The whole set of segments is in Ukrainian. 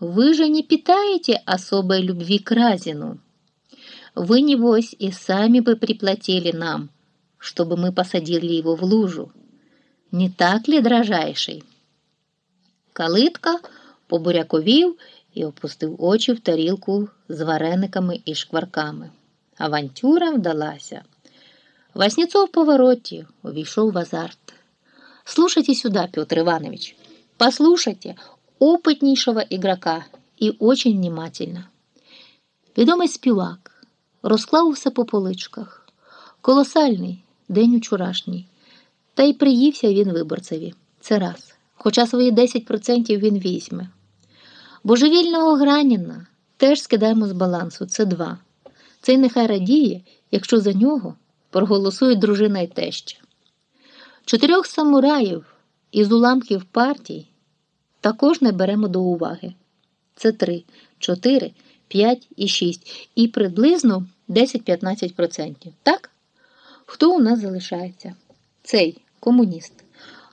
вы же не питаете особой любви к Разину. Вы, небось, и сами бы приплатили нам, чтобы мы посадили его в лужу. Не так ли, дрожайший?» Калитка побуряковів і опустив очі в тарілку з варениками і шкварками. Авантюра вдалася. Васнецов в повороте увійшов в азарт. «Слушайте сюда, Петр Иванович, послушайте опытнейшего игрока и очень внимательно». Відомий співак розклав усе по поличках. Колосальний день учорашній. Та й приївся він виборцеві. Це раз. Хоча свої 10% він візьме. Божевільного Граніна теж скидаємо з балансу. Це два. Цей нехай радіє, якщо за нього проголосують дружина й теща. Чотирьох самураїв із уламків партій також не беремо до уваги. Це три, чотири, п'ять і шість. І приблизно 10-15%. Так? Хто у нас залишається? Цей комуніст.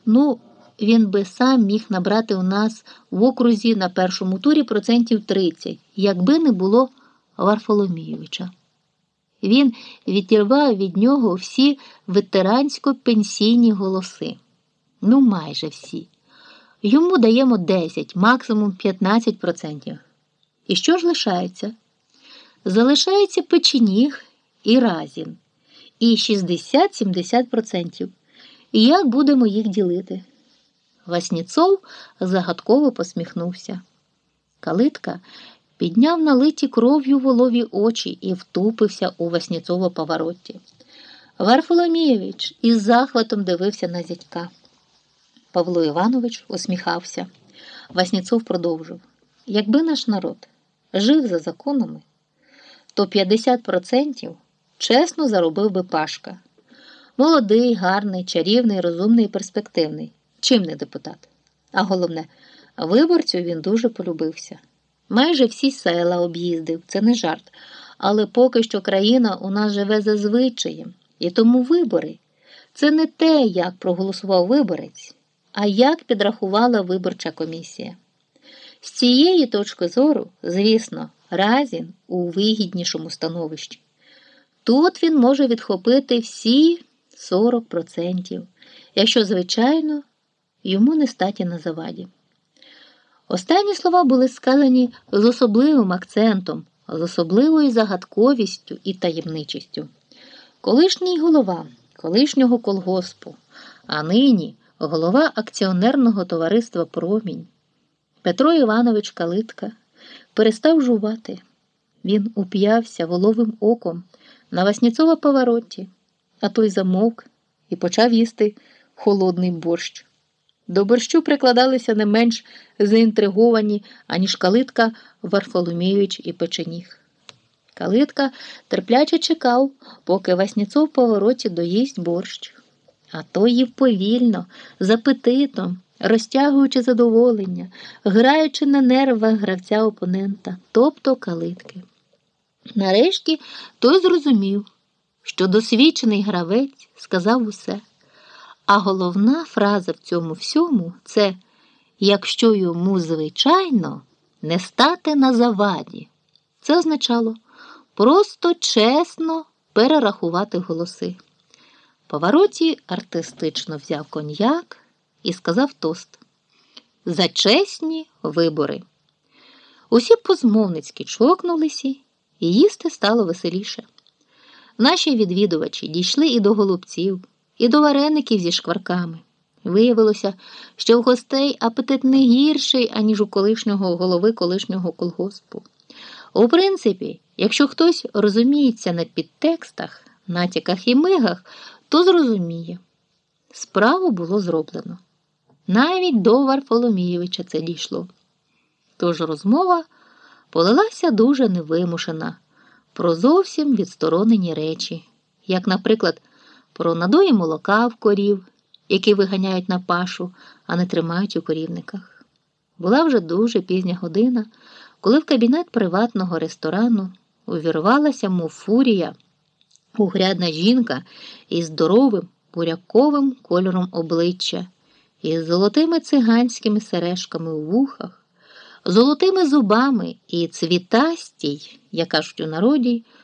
Ну, він би сам міг набрати у нас в окрузі на першому турі процентів 30, якби не було Варфоломійовича. Він відірвав від нього всі ветерансько-пенсійні голоси. Ну, майже всі. Йому даємо 10, максимум 15%. І що ж лишається? Залишається печеніг і разін. І 60-70%. І як будемо їх ділити? Васніцов загадково посміхнувся. Калитка підняв налиті кров'ю волові очі і втупився у Васніцово повороті. Варфоломійович із захватом дивився на зятька. Павло Іванович усміхався. Васніцов продовжив: якби наш народ жив за законами, то 50% чесно заробив би Пашка. Молодий, гарний, чарівний, розумний і перспективний. Чим не депутат? А головне, виборцю він дуже полюбився. Майже всі села об'їздив, це не жарт. Але поки що країна у нас живе за звичаєм, і тому вибори це не те, як проголосував виборець, а як підрахувала виборча комісія. З цієї точки зору, звісно, Разін у вигіднішому становищі. Тут він може відхопити всі 40%, якщо, звичайно, йому не статі на заваді. Останні слова були сказані з особливим акцентом, з особливою загадковістю і таємничістю. Колишній голова колишнього колгоспу, а нині голова акціонерного товариства Промінь Петро Іванович Калитка перестав жувати. Він уп'явся воловим оком на Васніцова повороті, а той замовк і почав їсти холодний борщ. До борщу прикладалися не менш заінтриговані, аніж калитка Варфоломійович і печеніг. Калитка терпляче чекав, поки Васніцов повороті доїсть борщ. А той їв повільно, з апетитом, розтягуючи задоволення, граючи на нервах гравця опонента, тобто калитки. Нарешті той зрозумів, що досвідчений гравець сказав усе. А головна фраза в цьому всьому це якщо йому, звичайно, не стати на заваді. Це означало просто чесно перерахувати голоси. Повороті артистично взяв коньяк і сказав тост. За чесні вибори. Усі позмовницьки чокнулися, і їсти стало веселіше. Наші відвідувачі дійшли і до голубців і до вареників зі шкварками. Виявилося, що в гостей апетит не гірший, аніж у колишнього голови колишнього колгоспу. У принципі, якщо хтось розуміється на підтекстах, натяках і мигах, то зрозуміє. Справу було зроблено. Навіть до Варфоломійовича це дійшло. Тож розмова полилася дуже невимушена про зовсім відсторонені речі, як, наприклад, про надої молока в корів, які виганяють на пашу, а не тримають у корівниках. Була вже дуже пізня година, коли в кабінет приватного ресторану увірвалася, мов фурія, угрядна жінка із здоровим буряковим кольором обличчя, із золотими циганськими сережками у вухах, золотими зубами і цвітастій, як кажуть у народі,